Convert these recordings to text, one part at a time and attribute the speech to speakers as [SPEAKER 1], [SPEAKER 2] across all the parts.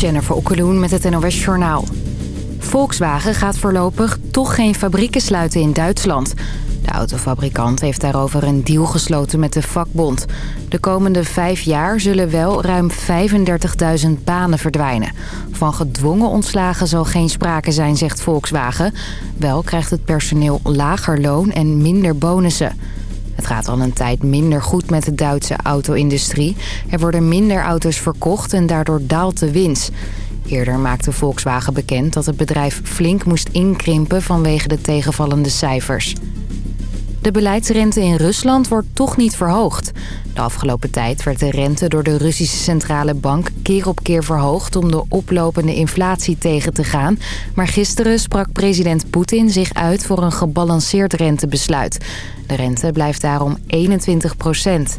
[SPEAKER 1] Jennifer Okkeloen met het NOS Journaal. Volkswagen gaat voorlopig toch geen fabrieken sluiten in Duitsland. De autofabrikant heeft daarover een deal gesloten met de vakbond. De komende vijf jaar zullen wel ruim 35.000 banen verdwijnen. Van gedwongen ontslagen zal geen sprake zijn, zegt Volkswagen. Wel krijgt het personeel lager loon en minder bonussen. Het gaat al een tijd minder goed met de Duitse auto-industrie. Er worden minder auto's verkocht en daardoor daalt de winst. Eerder maakte Volkswagen bekend dat het bedrijf flink moest inkrimpen vanwege de tegenvallende cijfers. De beleidsrente in Rusland wordt toch niet verhoogd. De afgelopen tijd werd de rente door de Russische Centrale Bank keer op keer verhoogd om de oplopende inflatie tegen te gaan. Maar gisteren sprak president Poetin zich uit voor een gebalanceerd rentebesluit. De rente blijft daarom 21 procent.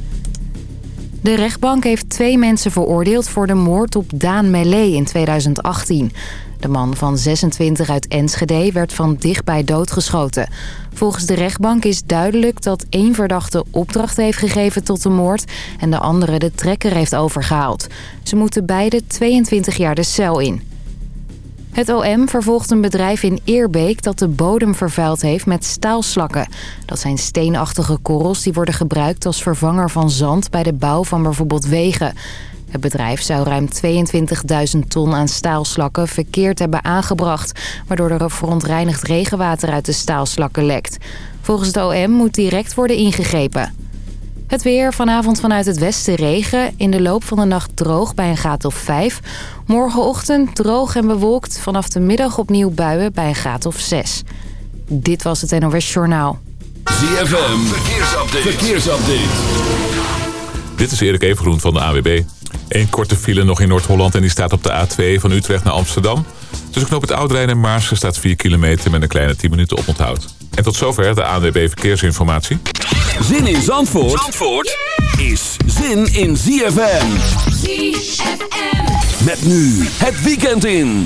[SPEAKER 1] De rechtbank heeft twee mensen veroordeeld voor de moord op Daan Mellé in 2018. De man van 26 uit Enschede werd van dichtbij doodgeschoten. Volgens de rechtbank is duidelijk dat één verdachte opdracht heeft gegeven tot de moord... en de andere de trekker heeft overgehaald. Ze moeten beide 22 jaar de cel in. Het OM vervolgt een bedrijf in Eerbeek dat de bodem vervuild heeft met staalslakken. Dat zijn steenachtige korrels die worden gebruikt als vervanger van zand bij de bouw van bijvoorbeeld wegen. Het bedrijf zou ruim 22.000 ton aan staalslakken verkeerd hebben aangebracht... waardoor er verontreinigd regenwater uit de staalslakken lekt. Volgens het OM moet direct worden ingegrepen. Het weer, vanavond vanuit het westen regen. In de loop van de nacht droog bij een graad of 5. Morgenochtend droog en bewolkt. Vanaf de middag opnieuw buien bij een graad of 6. Dit was het NOS Journaal.
[SPEAKER 2] ZFM, verkeersupdate. verkeersupdate.
[SPEAKER 3] Dit is Erik Evengroen van de AWB. Eén korte file nog in Noord-Holland en die staat op de A2 van Utrecht naar Amsterdam. Tussen knoop het Oudrijn en Maarsen staat 4 kilometer met een kleine 10 minuten oponthoud. En tot zover de ANWB Verkeersinformatie.
[SPEAKER 2] Zin in Zandvoort, Zandvoort is zin in ZFM. ZFM. Met nu het weekend in.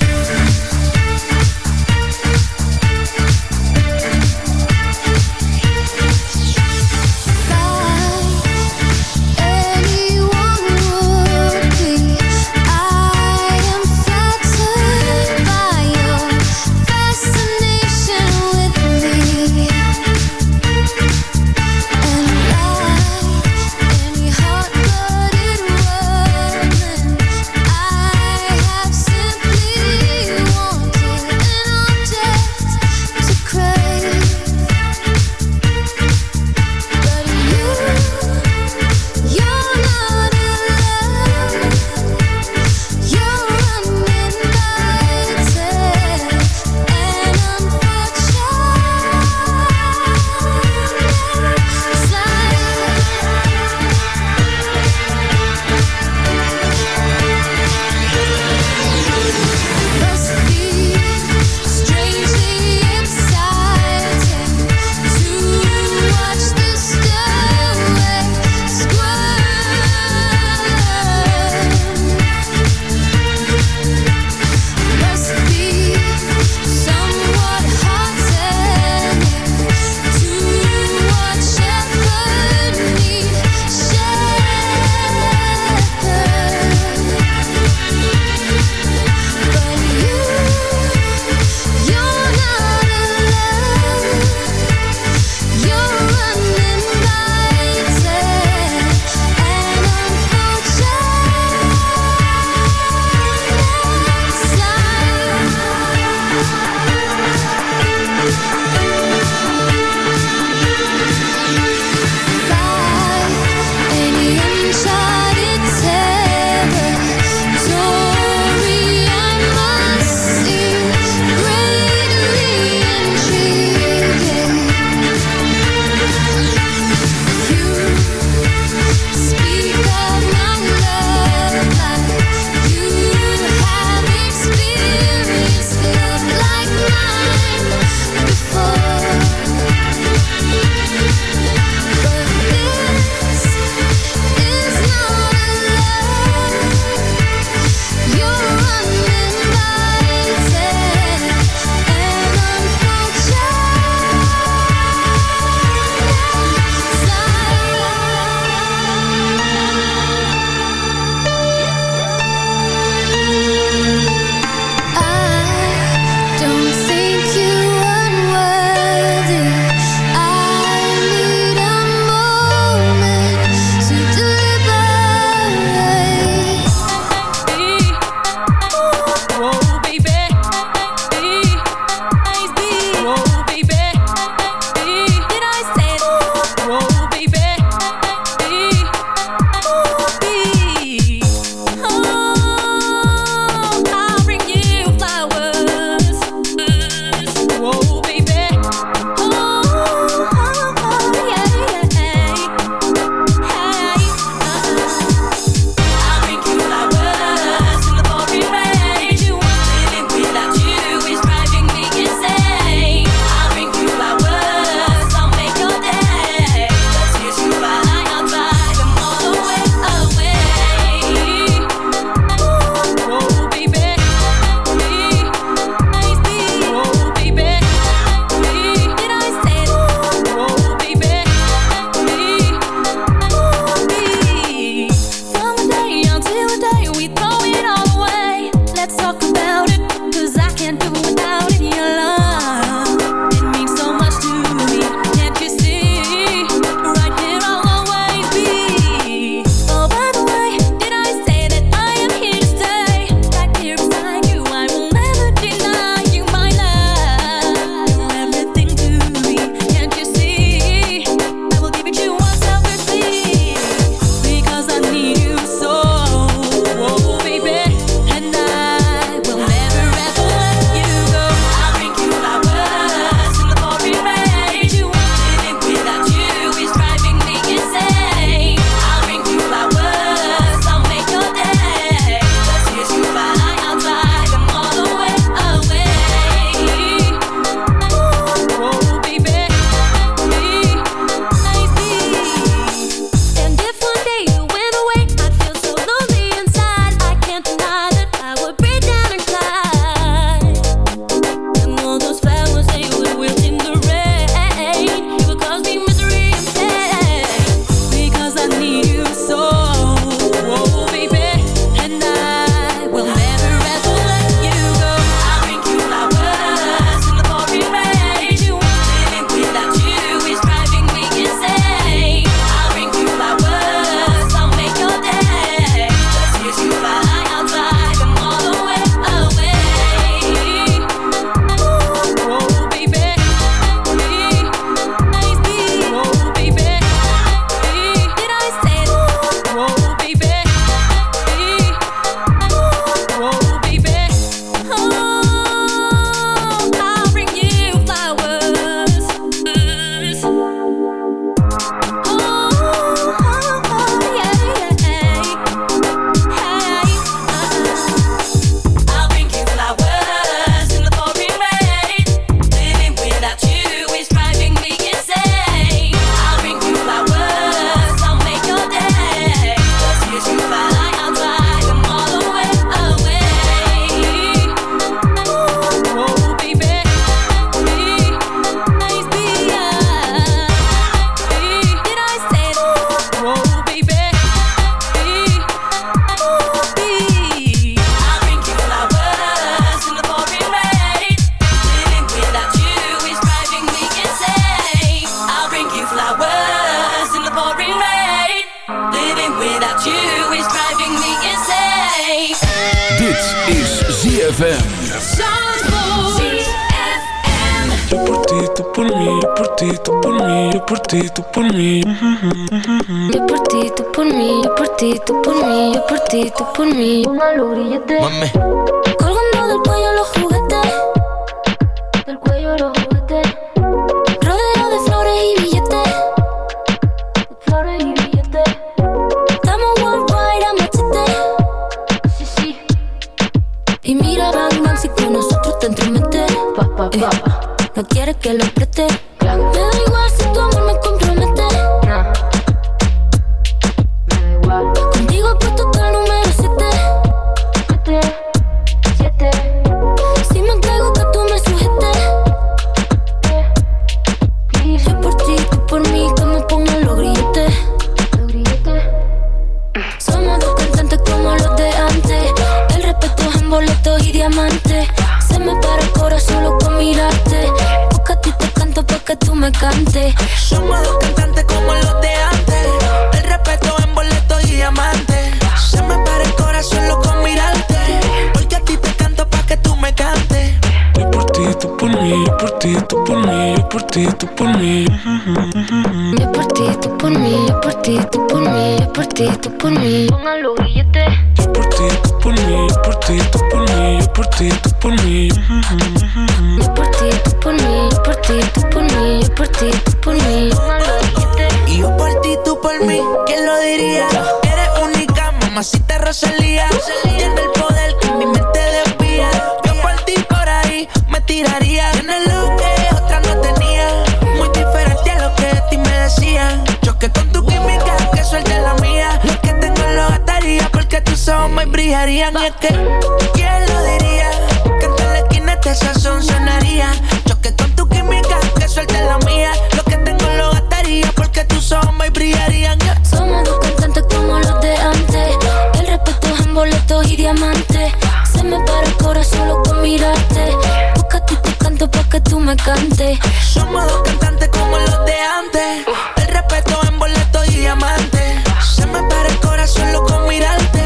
[SPEAKER 4] y
[SPEAKER 5] diamante. Se me para el corazón solo con mirarte. porque ti te canto pa' que tú me cantes.
[SPEAKER 4] Somos dos cantantes como los de antes. El respeto en
[SPEAKER 5] boleto y diamante. Se me para el corazón solo con mirarte.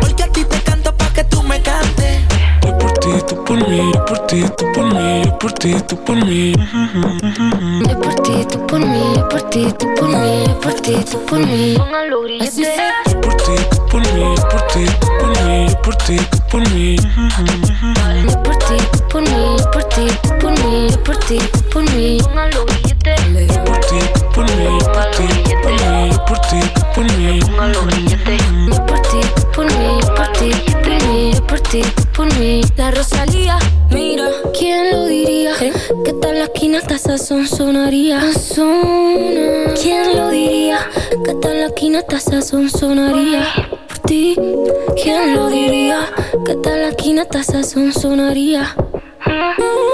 [SPEAKER 5] Porque a ti te canto pa' que tú me cantes.
[SPEAKER 2] por ti, tú por mí, yo por ti, tú por mí, yo por ti, tú por mí.
[SPEAKER 4] Yo por ti, tú por mí, yo por ti, tú por mí, yo por ti, tú por mí.
[SPEAKER 2] por ti, por mí, por ti, por mí, por ti, por mí.
[SPEAKER 4] por ti, por mí, por ti, por mí, por ti, por mí.
[SPEAKER 2] por ti, por mí, por ti, por mí, por ti, por mí.
[SPEAKER 4] por ti, por mí, por ti, por mí, por ti, por mí. La Rosalía, mira, ¿quién lo diría? Que tal la esquina hasta esa son sonaría. ¿Quién lo diría? Que tal la por hasta son sonaría. ti. ¿Quién lo diría? Que tal la quinata esa son sonaría?
[SPEAKER 6] Mm.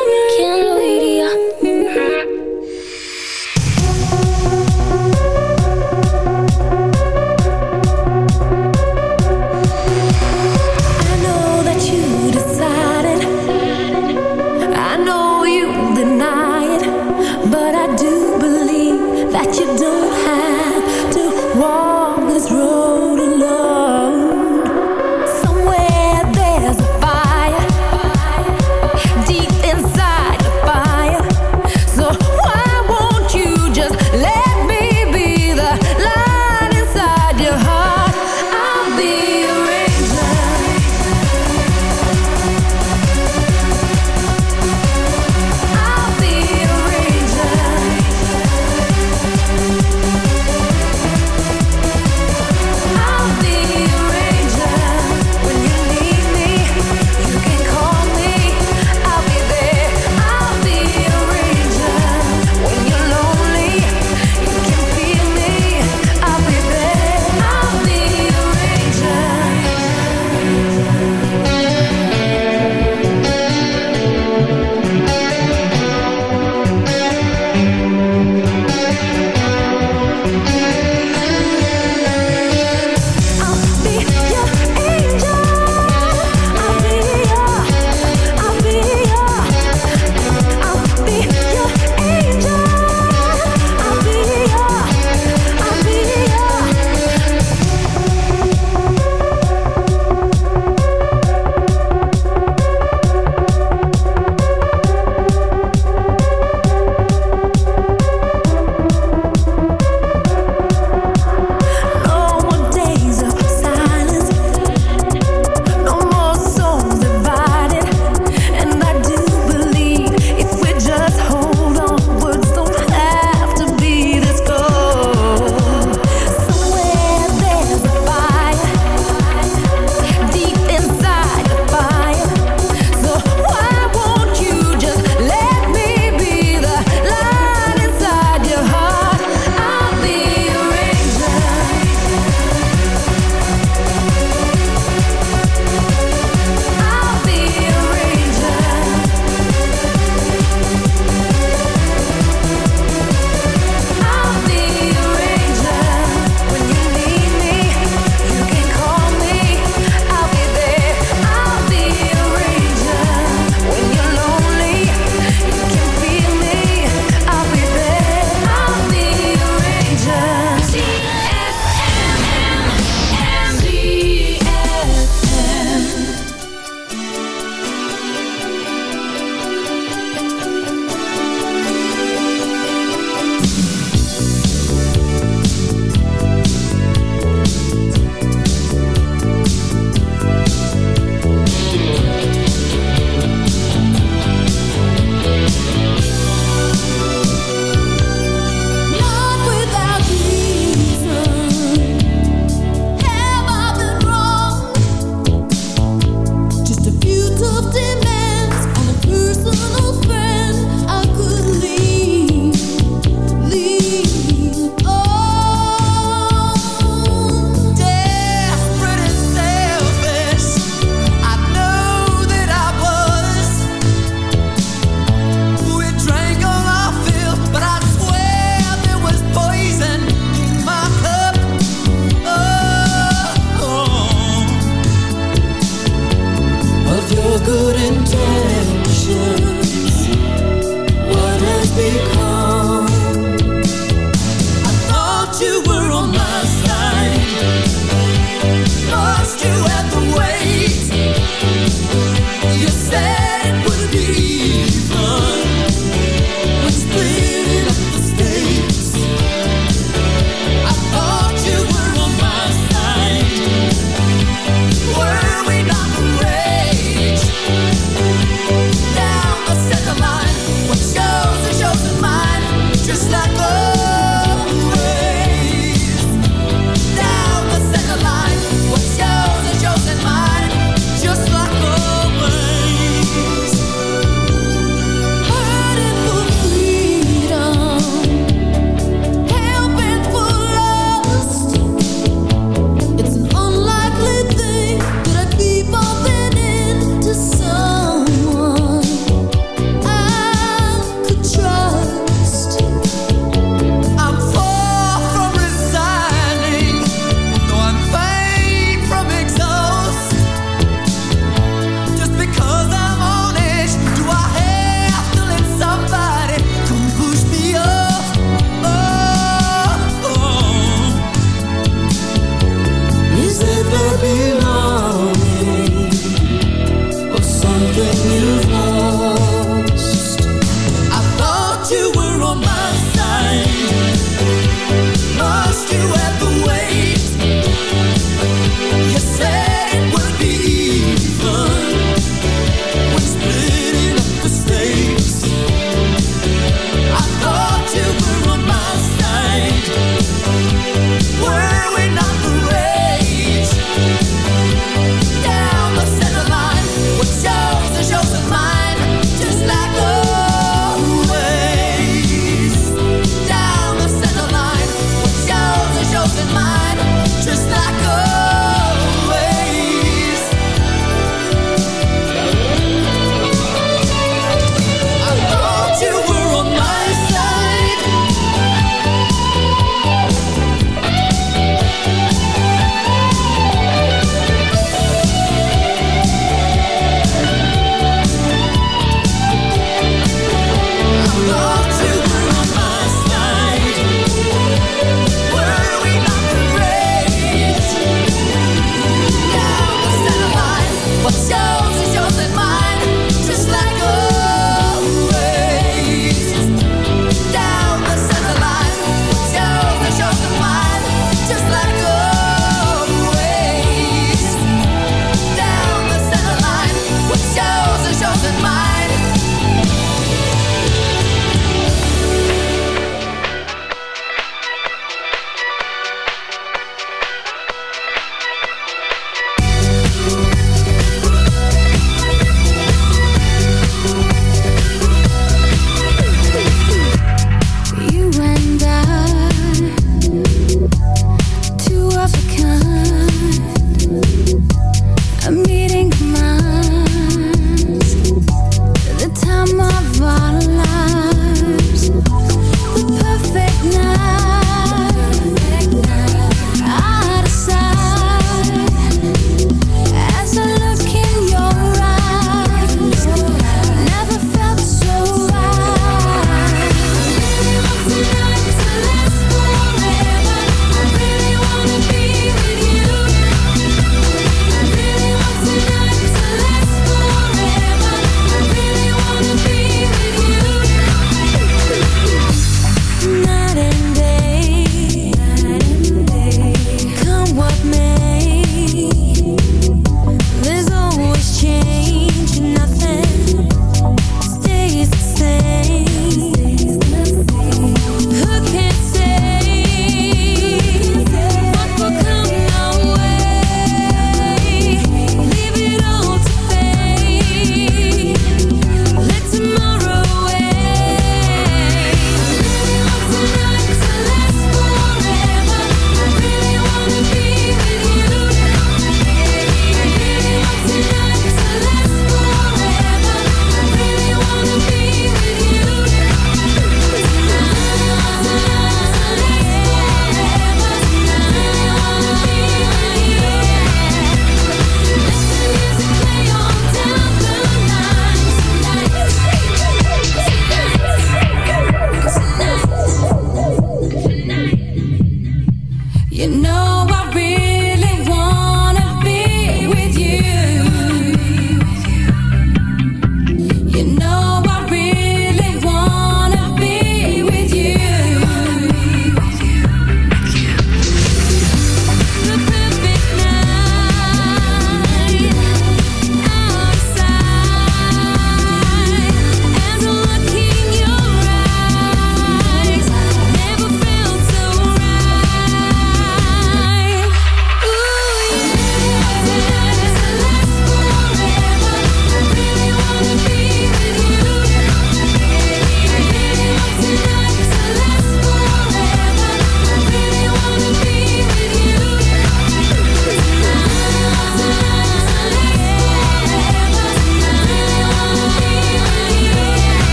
[SPEAKER 6] go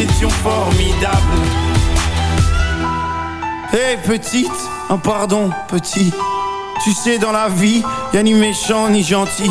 [SPEAKER 7] étions formidables. Hé eh, hey, petite, un oh, pardon petit, tu sais dans la vie, y'a ni méchant ni gentil.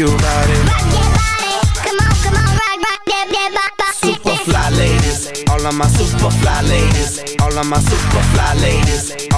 [SPEAKER 8] your body. Rock your body.
[SPEAKER 9] Come on, come on, rock,
[SPEAKER 8] rock yeah, yeah,
[SPEAKER 9] rock, rock
[SPEAKER 10] Super fly ladies. All of my super fly ladies. All of my super fly ladies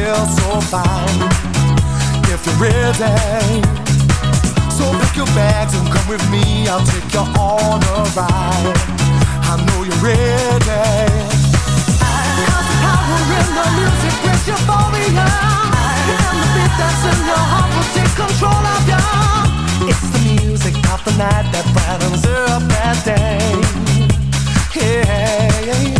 [SPEAKER 11] feel so fine if you're ready. So pick your bags and come with me. I'll take you on a ride. I know you're ready. I have the power in the music, with euphoria. And the beat that's in your heart will take control of you. It's the music of the night that brightens up that day. Yeah.